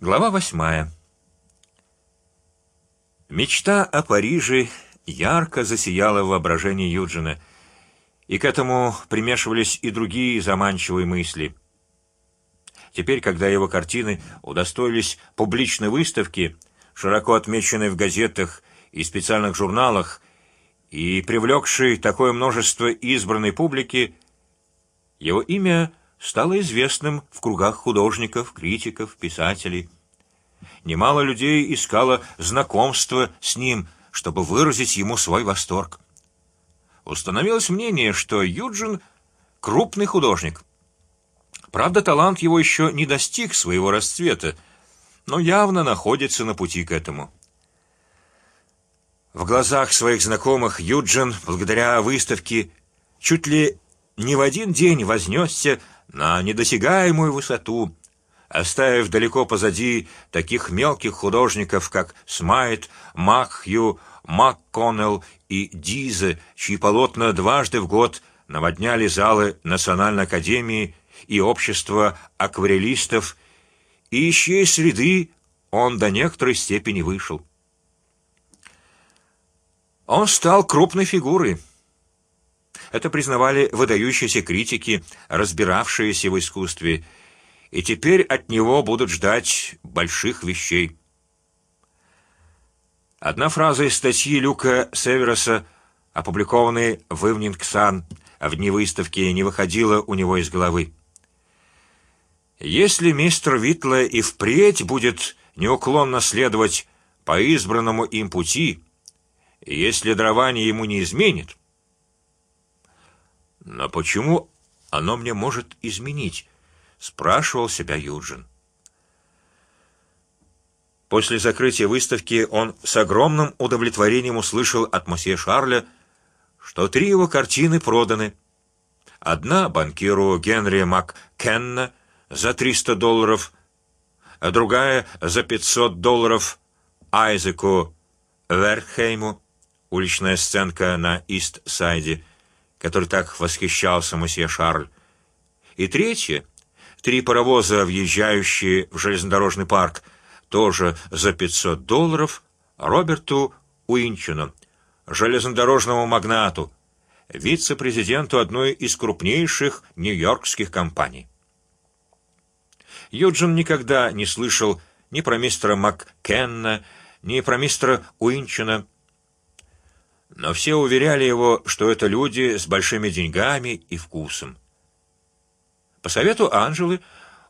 Глава восьмая. Мечта о Париже ярко засияла в воображении Юджина, и к этому примешивались и другие заманчивые мысли. Теперь, когда его картины удостоились публичной выставки, широко отмеченной в газетах и специальных журналах, и привлекшей такое множество избранной публики, его имя стало известным в кругах художников, критиков, писателей. Немало людей искало знакомства с ним, чтобы выразить ему свой восторг. Установилось мнение, что Юджин крупный художник. Правда, талант его еще не достиг своего расцвета, но явно находится на пути к этому. В глазах своих знакомых Юджин, благодаря выставке, чуть ли не в один день вознесся на недосягаемую высоту, оставив далеко позади таких мелких художников, как Смайт, Макхью, МакКоннелл и Дизе, чьи полотна дважды в год наводняли залы Национальной академии и общества акварелистов, и из чьей среды он до некоторой степени вышел. Он стал крупной фигурой это признавали выдающиеся критики, разбиравшиеся в искусстве, и теперь от него будут ждать больших вещей. Одна фраза из статьи Люка Североса, опубликованной в Sun в дни выставки, не выходила у него из головы. Если мистер Витла и впредь будет неуклонно следовать по избранному им пути, если дарование ему не изменит, но почему оно мне может изменить? спрашивал себя Юджин. После закрытия выставки он с огромным удовлетворением услышал от месье Шарля, что три его картины проданы. Одна банкиру Генри Маккенна за 300 долларов, а другая за 500 долларов Айзеку Верхейму, уличная сценка на Ист-Сайде который так восхищался месье Шарль, и третье — три паровоза, въезжающие в железнодорожный парк, тоже за 500 долларов, Роберту Уинчину, железнодорожному магнату, вице-президенту одной из крупнейших нью-йоркских компаний. Юджин никогда не слышал ни про мистера Маккенна, ни про мистера Уинчина, но все уверяли его, что это люди с большими деньгами и вкусом. По совету Анжелы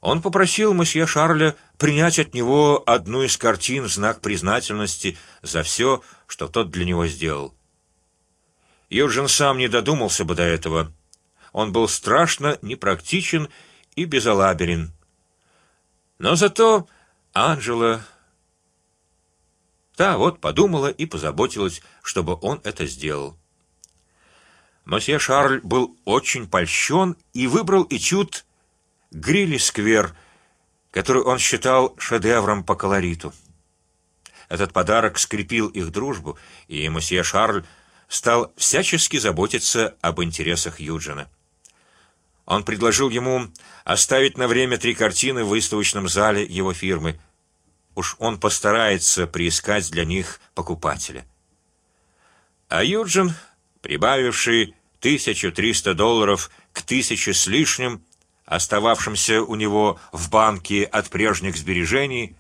он попросил месье Шарля принять от него одну из картин в знак признательности за все, что тот для него сделал. Юджин сам не додумался бы до этого. Он был страшно непрактичен и безалаберен. Но зато Анжела Та вот подумала и позаботилась, чтобы он это сделал. Мосье Шарль был очень польщен и выбрал этюд Грилли Сквер, который он считал шедевром по колориту. Этот подарок скрепил их дружбу, и мосье Шарль стал всячески заботиться об интересах Юджина. Он предложил ему оставить на время три картины в выставочном зале его фирмы уж он постарается приискать для них покупателя. А Юджин, прибавивший тысячу триста долларов к тысяче с лишним, остававшимся у него в банке от прежних сбережений,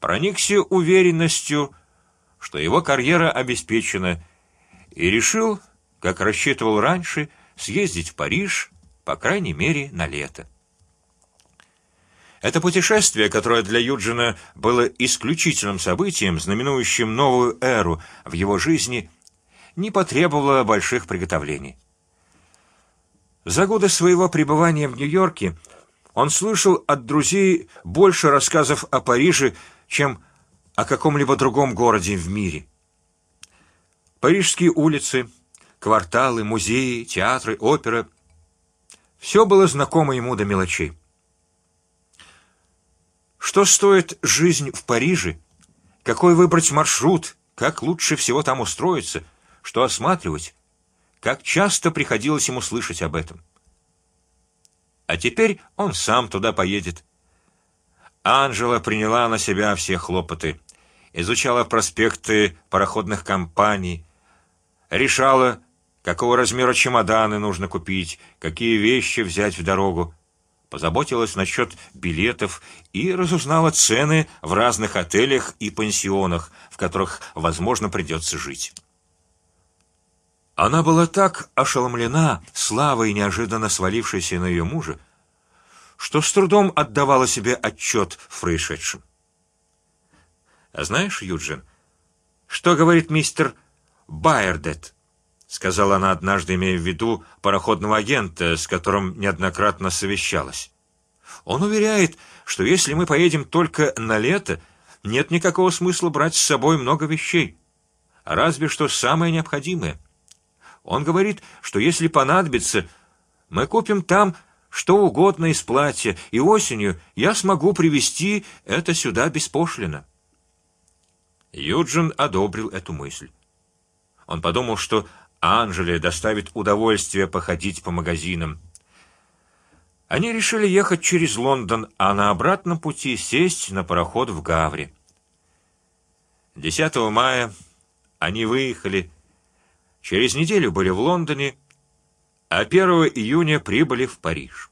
проникся уверенностью, что его карьера обеспечена, и решил, как рассчитывал раньше, съездить в Париж, по крайней мере, на лето. Это путешествие, которое для Юджина было исключительным событием, знаменующим новую эру в его жизни, не потребовало больших приготовлений. За годы своего пребывания в Нью-Йорке он слышал от друзей больше рассказов о Париже, чем о каком-либо другом городе в мире. Парижские улицы, кварталы, музеи, театры, опера — все было знакомо ему до мелочей. Что стоит жизнь в Париже? Какой выбрать маршрут? Как лучше всего там устроиться? Что осматривать? Как часто приходилось ему слышать об этом? А теперь он сам туда поедет. Анжела приняла на себя все хлопоты, изучала проспекты пароходных компаний, решала, какого размера чемоданы нужно купить, какие вещи взять в дорогу, позаботилась насчет билетов и разузнала цены в разных отелях и пансионах, в которых, возможно, придется жить. Она была так ошеломлена славой неожиданно свалившейся на ее мужа, что с трудом отдавала себе отчет в происшедшем. А знаешь, Юджин, что говорит мистер Байердет? Сказала она однажды, имея в виду пароходного агента, с которым неоднократно совещалась. Он уверяет, что если мы поедем только на лето, нет никакого смысла брать с собой много вещей, разве что самое необходимое. Он говорит, что если понадобится, мы купим там что угодно из платья, и осенью я смогу привезти это сюда беспошлино. Юджин одобрил эту мысль. Он подумал, что Анжеле доставит удовольствие походить по магазинам. Они решили ехать через Лондон, а на обратном пути сесть на пароход в Гавре. 10 мая они выехали. Через неделю были в Лондоне а 1 июня прибыли в Париж.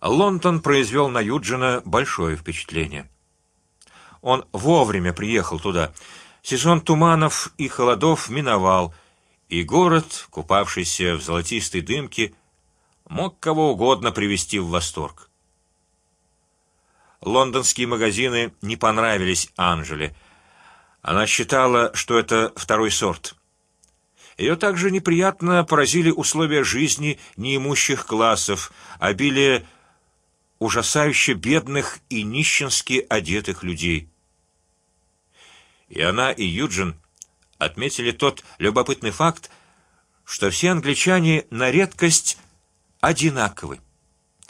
Лондон произвел на Юджина большое впечатление. Он вовремя приехал туда. Сезон туманов и холодов миновал, и город, купавшийся в золотистой дымке, мог кого угодно привести в восторг. Лондонские магазины не понравились Анжеле. Она считала, что это второй сорт. Ее также неприятно поразили условия жизни неимущих классов, обилие ужасающе бедных и нищенски одетых людей. И она и Юджин отметили тот любопытный факт, что все англичане на редкость одинаковы,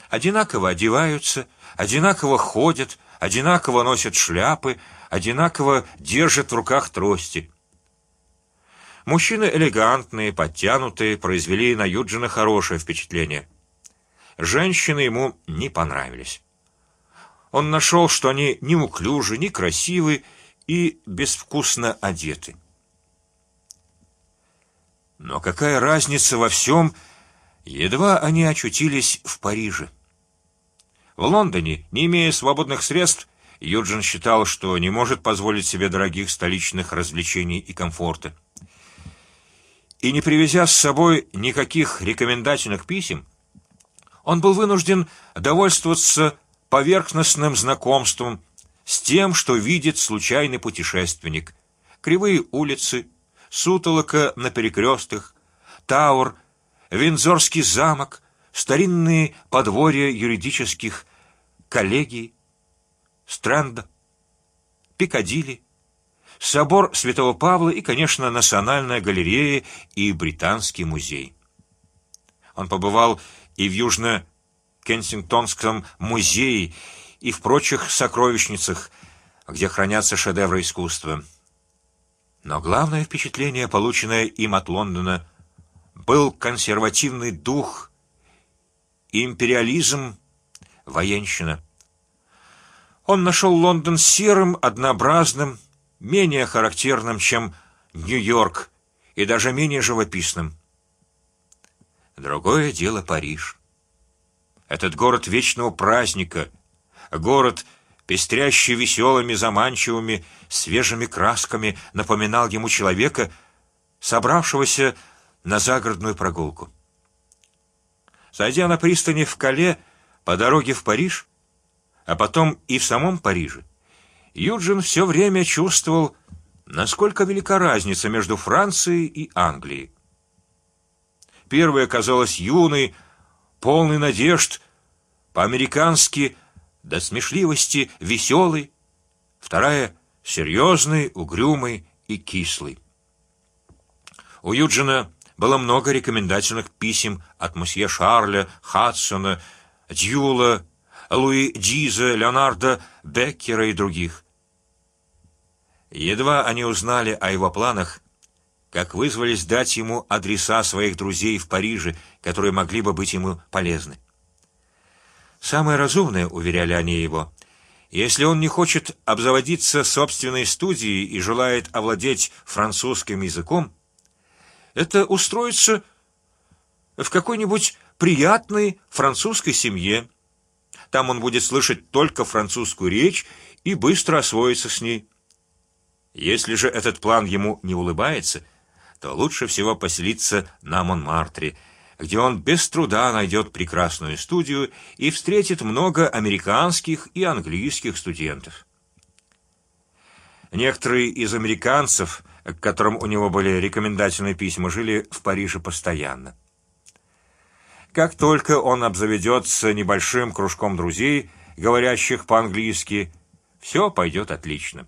одинаково одеваются, одинаково ходят, одинаково носят шляпы, одинаково держат в руках трости. Мужчины элегантные, подтянутые, произвели на Юджина хорошее впечатление. Женщины ему не понравились. Он нашел, что они неуклюжи, некрасивы и безвкусно одеты. Но какая разница во всем? Едва они очутились в Париже. В Лондоне, не имея свободных средств, Юджин считал, что не может позволить себе дорогих столичных развлечений и комфорта и не привезя с собой никаких рекомендательных писем, он был вынужден довольствоваться поверхностным знакомством с тем, что видит случайный путешественник: кривые улицы, сутолока на перекрестках, Тауэр, Винзорский замок, старинные подворья юридических коллегий, Стрэнда, Пикадилли, собор Святого Павла и, конечно, Национальная галерея и Британский музей. Он побывал и в Южно-Кенсингтонском музее, и в прочих сокровищницах, где хранятся шедевры искусства. Но главное впечатление, полученное им от Лондона, был консервативный дух, империализм, военщина. Он нашел Лондон серым, однообразным, менее характерным, чем Нью-Йорк, и даже менее живописным. Другое дело Париж. Этот город вечного праздника, город, пестрящий веселыми, заманчивыми, свежими красками, напоминал ему человека, собравшегося на загородную прогулку. Зайдя на пристани в Кале по дороге в Париж, а потом и в самом Париже, Юджин все время чувствовал, насколько велика разница между Францией и Англией. Первая казалась юной, полной надежд, по-американски до смешливости веселой, вторая серьезной, угрюмой и кислой. У Юджина было много рекомендательных писем от месье Шарля, Хадсона, Дьюла, Луи Диза, Леонардо Беккера и других. Едва они узнали о его планах, как вызвались дать ему адреса своих друзей в Париже, которые могли бы быть ему полезны. Самое разумное, уверяли они его. Если он не хочет обзаводиться собственной студией и желает овладеть французским языком, это устроиться в какой-нибудь приятной французской семье. Там он будет слышать только французскую речь и быстро освоится с ней. Если же этот план ему не улыбается, то лучше всего поселиться на Монмартре, где он без труда найдет прекрасную студию и встретит много американских и английских студентов. Некоторые из американцев, к которым у него были рекомендательные письма, жили в Париже постоянно. Как только он обзаведется небольшим кружком друзей, говорящих по-английски, все пойдет отлично.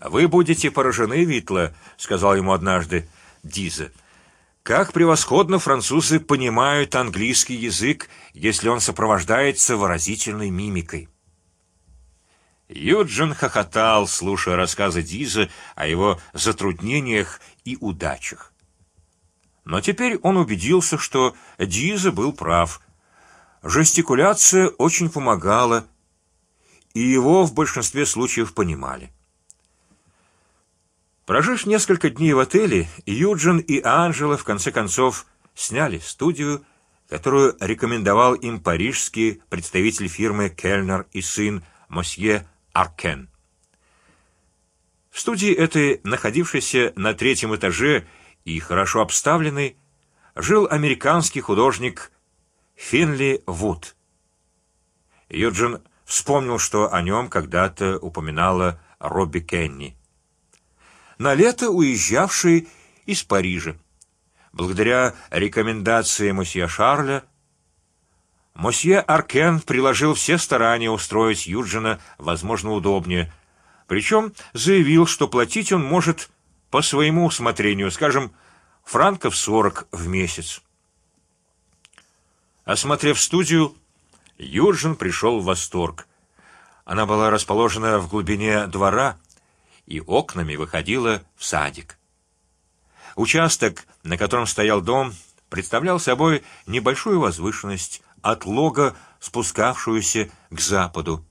Вы будете поражены, Витла, сказал ему однажды Дизе. Как превосходно французы понимают английский язык, если он сопровождается выразительной мимикой. Юджин хохотал, слушая рассказы Диза о его затруднениях и удачах. Но теперь он убедился, что Диза был прав. Жестикуляция очень помогала, и его в большинстве случаев понимали. Прожив несколько дней в отеле, Юджин и Анжела в конце концов сняли студию, которую рекомендовал им парижский представитель фирмы Кельнер и сын Мосье Аркен. В студии этой, находившейся на третьем этаже и хорошо обставленный, жил американский художник Финли Вуд. Юджин вспомнил, что о нем когда-то упоминала Робби Кенни, на лето уезжавший из Парижа. Благодаря рекомендации мосье Шарля, мосье Аркен приложил все старания устроить Юджина возможно удобнее, причем заявил, что платить он может по своему усмотрению, скажем, франков сорок в месяц. Осмотрев студию, Юджин пришел в восторг. Она была расположена в глубине двора и окнами выходила в садик. Участок, на котором стоял дом, представлял собой небольшую возвышенность от лога, спускавшуюся к западу.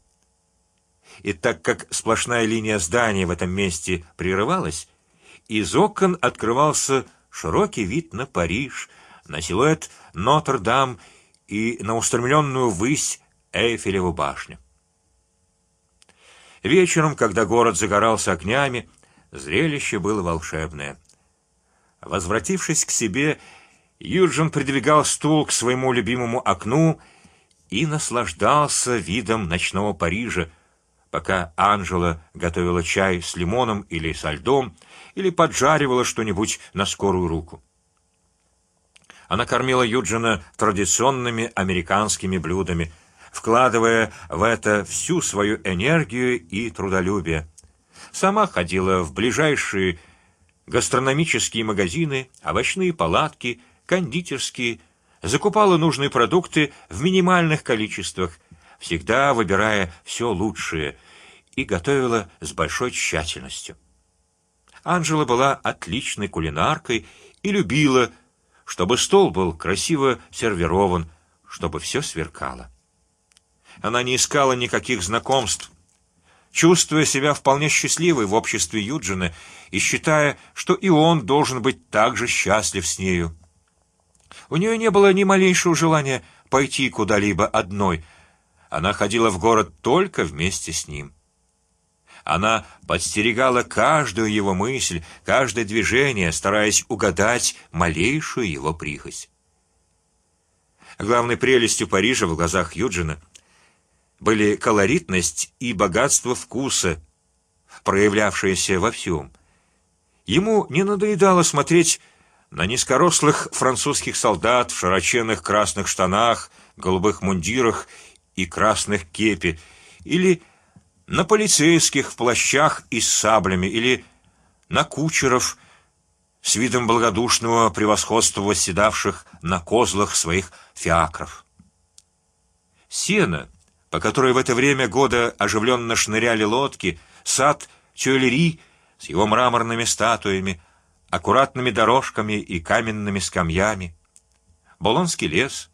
И так как сплошная линия зданий в этом месте прерывалась, из окон открывался широкий вид на Париж, на силуэт Нотр-Дам и на устремленную высь Эйфелеву башню. Вечером, когда город загорался огнями, зрелище было волшебное. Возвратившись к себе, Юджин придвигал стул к своему любимому окну и наслаждался видом ночного Парижа, пока Анжела готовила чай с лимоном или со льдом, или поджаривала что-нибудь на скорую руку. Она кормила Юджина традиционными американскими блюдами, вкладывая в это всю свою энергию и трудолюбие. Сама ходила в ближайшие гастрономические магазины, овощные палатки, кондитерские, закупала нужные продукты в минимальных количествах, всегда выбирая все лучшее, и готовила с большой тщательностью. Анжела была отличной кулинаркой и любила, чтобы стол был красиво сервирован, чтобы все сверкало. Она не искала никаких знакомств, чувствуя себя вполне счастливой в обществе Юджина и считая, что и он должен быть также счастлив с нею. У нее не было ни малейшего желания пойти куда-либо одной. Она ходила в город только вместе с ним. Она подстерегала каждую его мысль, каждое движение, стараясь угадать малейшую его прихоть. Главной прелестью Парижа в глазах Юджина были колоритность и богатство вкуса, проявлявшиеся во всем. Ему не надоедало смотреть на низкорослых французских солдат в широченных красных штанах, голубых мундирах и красных кепи, или на полицейских в плащах и с саблями, или на кучеров с видом благодушного превосходства восседавших на козлах своих фиакров. Сено, по которой в это время года оживленно шныряли лодки, сад Тюэлери с его мраморными статуями, аккуратными дорожками и каменными скамьями, Болонский лес,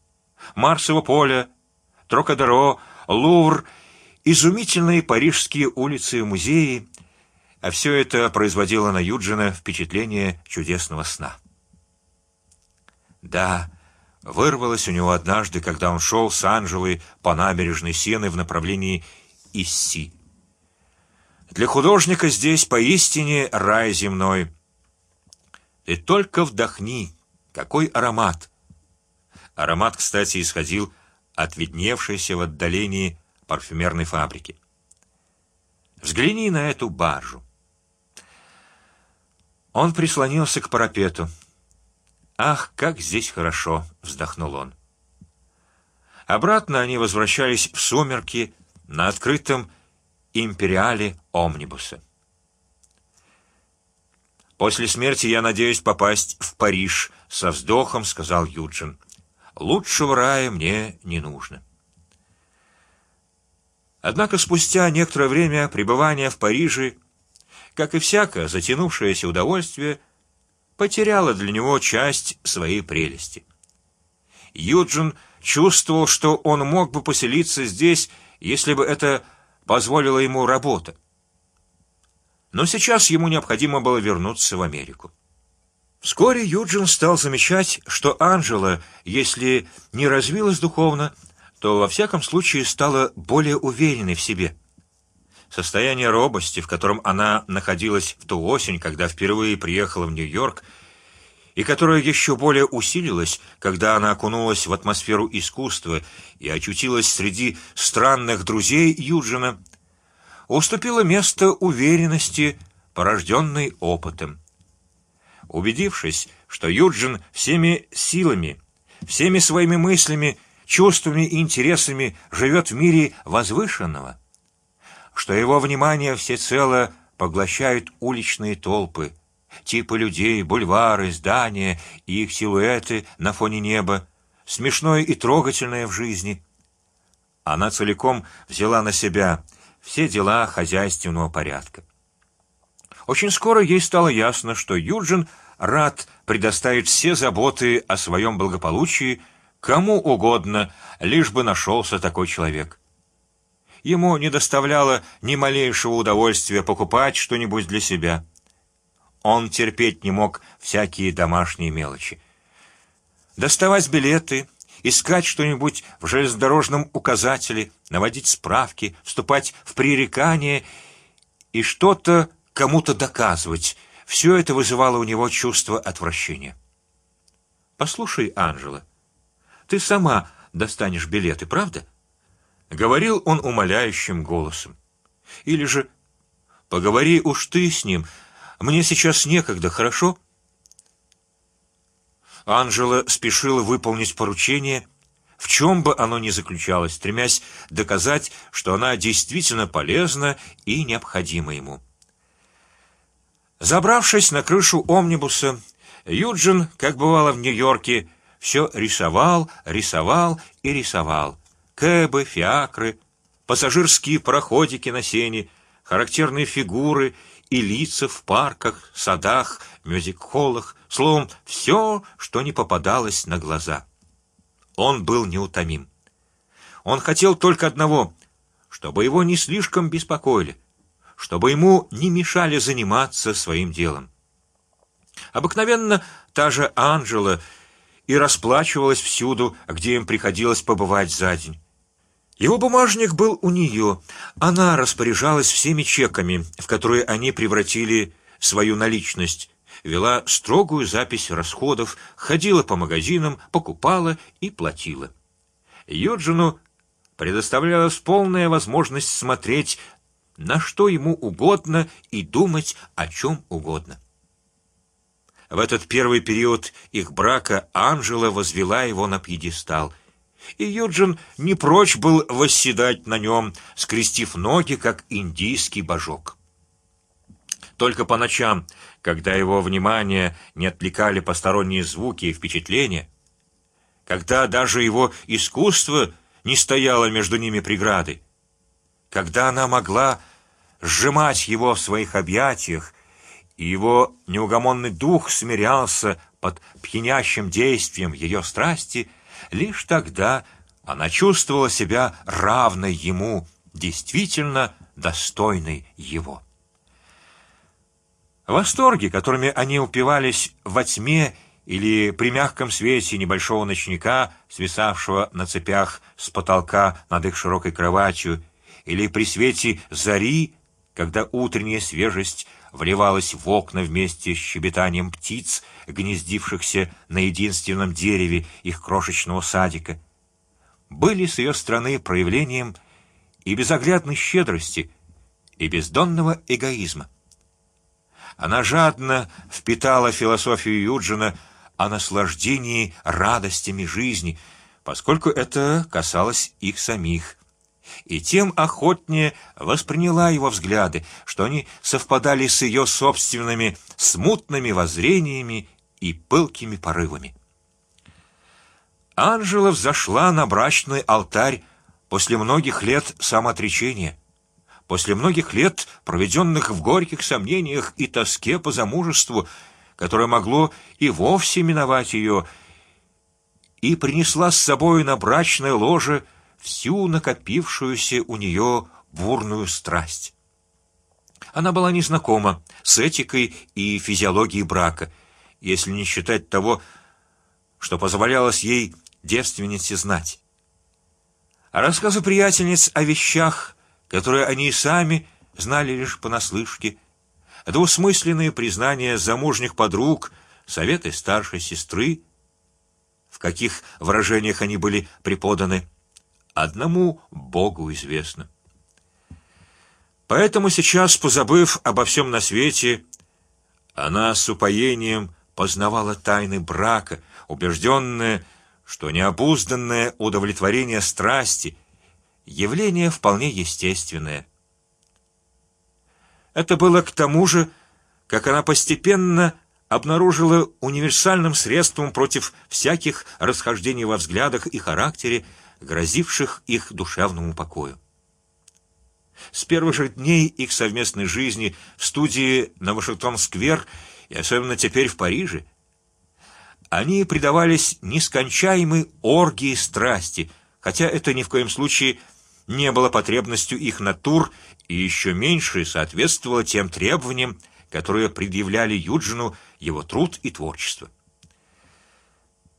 Марсово поле Трокадеро, Лувр, изумительные парижские улицы и музеи, а все это производило на Юджина впечатление чудесного сна. Да, вырвалось у него однажды, когда он шел с Анжелой по набережной Сены в направлении Исси. Для художника здесь поистине рай земной. Ты только вдохни, какой аромат! Аромат, кстати, исходил от видневшейся в отдалении парфюмерной фабрики. Взгляни на эту баржу. Он прислонился к парапету. Ах, как здесь хорошо! вздохнул он. Обратно они возвращались в сумерки на открытом империале омнибуса. После смерти я надеюсь попасть в Париж, со вздохом сказал Юджин. Лучшего рая мне не нужно. Однако спустя некоторое время пребывания в Париже, как и всякое затянувшееся удовольствие, потеряла для него часть своей прелести. Юджин чувствовал, что он мог бы поселиться здесь, если бы это позволила ему работа. Но сейчас ему необходимо было вернуться в Америку. Вскоре Юджин стал замечать, что Анжела, если не развилась духовно, то во всяком случае стала более уверенной в себе. Состояние робости, в котором она находилась в ту осень, когда впервые приехала в Нью-Йорк, и которое еще более усилилось, когда она окунулась в атмосферу искусства и очутилась среди странных друзей Юджина, уступило место уверенности, порожденной опытом. Убедившись, что Юджин всеми силами, всеми своими мыслями, чувствами и интересами живет в мире возвышенного, что его внимание всецело поглощают уличные толпы, типы людей, бульвары, здания и их силуэты на фоне неба, смешное и трогательное в жизни. Она целиком взяла на себя все дела хозяйственного порядка. Очень скоро ей стало ясно, что Юджин рад предоставить все заботы о своем благополучии кому угодно, лишь бы нашелся такой человек. Ему не доставляло ни малейшего удовольствия покупать что-нибудь для себя. Он терпеть не мог всякие домашние мелочи. Доставать билеты, искать что-нибудь в железнодорожном указателе, наводить справки, вступать в пререкания и что-то кому-то доказывать. Все это вызывало у него чувство отвращения. Послушай, Анжела, ты сама достанешь билеты, правда? Говорил он умоляющим голосом. Или же поговори уж ты с ним. Мне сейчас некогда, хорошо? Анжела спешила выполнить поручение, в чем бы оно ни заключалось, стремясь доказать, что она действительно полезна и необходима ему. Забравшись на крышу омнибуса, Юджин, как бывало в Нью-Йорке, все рисовал, рисовал и рисовал. Кэбы, фиакры, пассажирские пароходики на сене, характерные фигуры и лица в парках, садах, мюзик-холлах, словом, все, что не попадалось на глаза. Он был неутомим. Он хотел только одного, чтобы его не слишком беспокоили, чтобы ему не мешали заниматься своим делом. Обыкновенно та же Анжела и расплачивалась всюду, где им приходилось побывать за день. Его бумажник был у нее, она распоряжалась всеми чеками, в которые они превратили свою наличность, вела строгую запись расходов, ходила по магазинам, покупала и платила. Юджину предоставлялась полная возможность смотреть на что ему угодно и думать о чем угодно. В этот первый период их брака Анжела возвела его на пьедестал и Юджин не прочь был восседать на нем, скрестив ноги, как индийский божок. Только по ночам, когда его внимание не отвлекали посторонние звуки и впечатления, когда даже его искусство не стояло между ними преградой, когда она могла сжимать его в своих объятиях, и его неугомонный дух смирялся под пьянящим действием ее страсти, лишь тогда она чувствовала себя равной ему, действительно достойной его. Восторги, которыми они упивались во тьме или при мягком свете небольшого ночника, свисавшего на цепях с потолка над их широкой кроватью, или при свете зари, когда утренняя свежесть вливалась в окна вместе с щебетанием птиц, гнездившихся на единственном дереве их крошечного садика, были с ее стороны проявлением и безоглядной щедрости, и бездонного эгоизма. Она жадно впитала философию Юджина о наслаждении радостями жизни, поскольку это касалось их самих, и тем охотнее восприняла его взгляды, что они совпадали с ее собственными смутными воззрениями и пылкими порывами. Анжела взошла на брачный алтарь после многих лет самоотречения, после многих лет проведенных в горьких сомнениях и тоске по замужеству, которое могло и вовсе миновать ее, и принесла с собой на брачное ложе всю накопившуюся у нее бурную страсть. Она была незнакома с этикой и физиологией брака, если не считать того, что позволялось ей девственнице знать. А рассказы приятельниц о вещах, которые они и сами знали лишь понаслышке, двусмысленные признания замужних подруг, советы старшей сестры, в каких выражениях они были преподаны, одному Богу известно. Поэтому сейчас, позабыв обо всем на свете, она с упоением познавала тайны брака, убежденная, что необузданное удовлетворение страсти явление вполне естественное. Это было к тому же, как она постепенно обнаружила универсальным средством против всяких расхождений во взглядах и характере, грозивших их душевному покою. С первых же дней их совместной жизни в студии на Вашингтон-сквер и особенно теперь в Париже, они предавались нескончаемой оргии страсти, хотя это ни в коем случае не было потребностью их натур и еще меньше соответствовало тем требованиям, которые предъявляли Юджину его труд и творчество.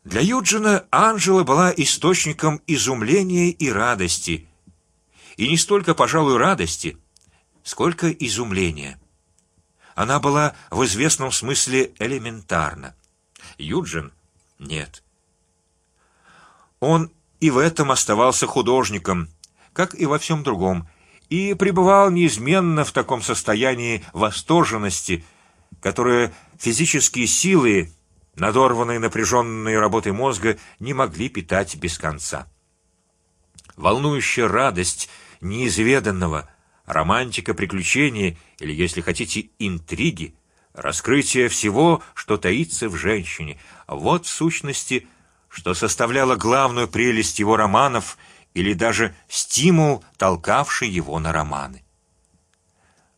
Для Юджина Анжела была источником изумления и радости, и не столько, пожалуй, радости, сколько изумления. Она была в известном смысле элементарна. Юджин нет. Он и в этом оставался художником, как и во всем другом, и пребывал неизменно в таком состоянии восторженности, которое физические силы надорванные напряженной работой мозга, не могли питать без конца. Волнующая радость неизведанного, романтика приключения или, если хотите, интриги, раскрытие всего, что таится в женщине, вот в сущности, что составляло главную прелесть его романов или даже стимул, толкавший его на романы.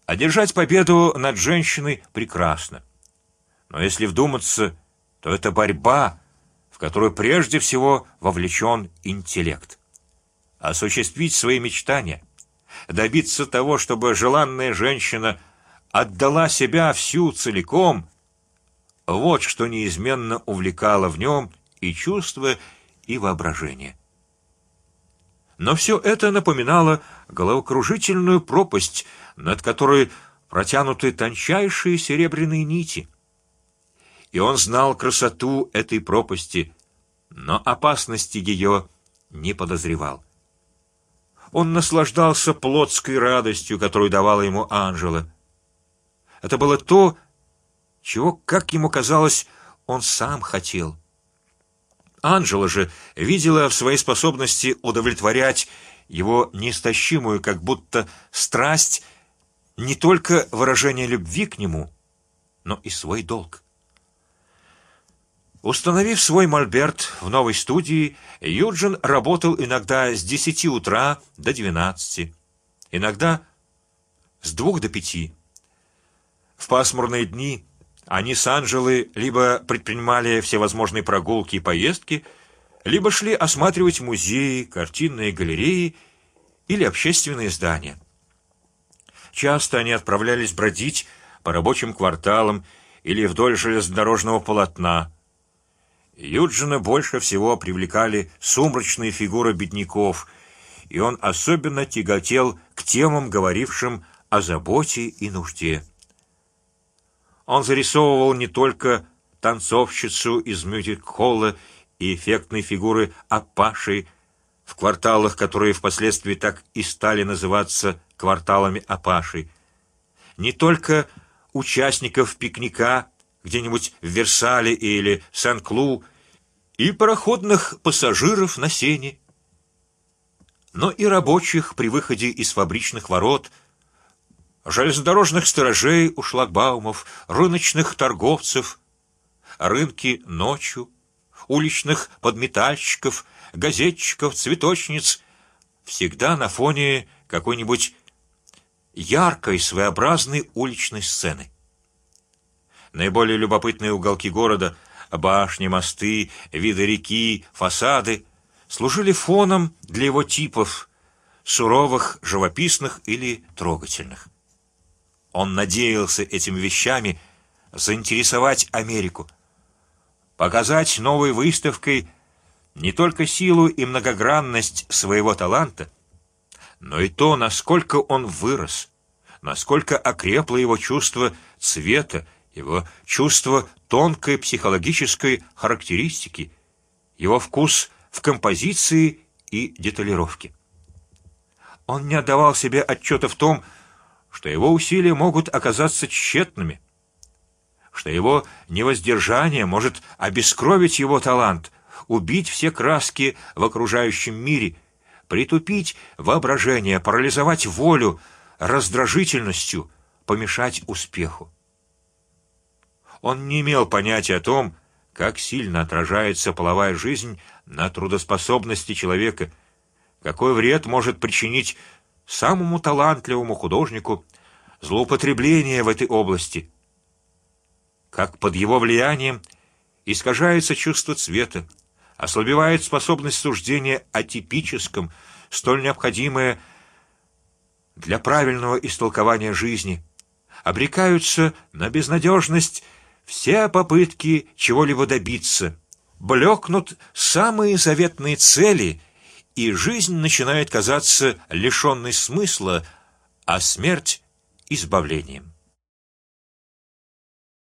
Одержать победу над женщиной прекрасно, но если вдуматься, то это борьба, в которую прежде всего вовлечен интеллект. Осуществить свои мечтания, добиться того, чтобы желанная женщина отдала себя всю целиком, вот что неизменно увлекало в нем и чувства, и воображение. Но все это напоминало головокружительную пропасть, над которой протянуты тончайшие серебряные нити и он знал красоту этой пропасти, но опасности ее не подозревал. Он наслаждался плотской радостью, которую давала ему Анжела. Это было то, чего, как ему казалось, он сам хотел. Анжела же видела в своей способности удовлетворять его неистощимую, как будто страсть, не только выражение любви к нему, но и свой долг. Установив свой мольберт в новой студии, Юджин работал иногда с десяти утра до двенадцати, иногда с двух до пяти. В пасмурные дни они с Анжелой либо предпринимали всевозможные прогулки и поездки, либо шли осматривать музеи, картинные галереи или общественные здания. Часто они отправлялись бродить по рабочим кварталам или вдоль железнодорожного полотна. Юджина больше всего привлекали сумрачные фигуры бедняков, и он особенно тяготел к темам, говорившим о заботе и нужде. Он зарисовывал не только танцовщицу из мюзик-холла и эффектной фигуры Апаши в кварталах, которые впоследствии так и стали называться кварталами Апаши, не только участников пикника где-нибудь в Версале или Сен-Клу и пароходных пассажиров на сене, но и рабочих при выходе из фабричных ворот, железнодорожных сторожей у шлагбаумов, рыночных торговцев, рынки ночью, уличных подметальщиков, газетчиков, цветочниц, всегда на фоне какой-нибудь яркой, своеобразной уличной сцены. Наиболее любопытные уголки города, башни, мосты, виды реки, фасады служили фоном для его типов суровых, живописных или трогательных. Он надеялся этими вещами заинтересовать Америку, показать новой выставкой не только силу и многогранность своего таланта, но и то, насколько он вырос, насколько окрепло его чувство цвета, его чувство тонкой психологической характеристики, его вкус в композиции и деталировке. Он не отдавал себе отчета в том, что его усилия могут оказаться тщетными, что его невоздержание может обескровить его талант, убить все краски в окружающем мире, притупить воображение, парализовать волю, раздражительностью помешать успеху. Он не имел понятия о том, как сильно отражается половая жизнь на трудоспособности человека, какой вред может причинить самому талантливому художнику злоупотребление в этой области, как под его влиянием искажается чувство цвета, ослабевает способность суждения о типическом, столь необходимое для правильного истолкования жизни, обрекаются на безнадежность все попытки чего-либо добиться, блекнут самые заветные цели, и жизнь начинает казаться лишенной смысла, а смерть избавлением.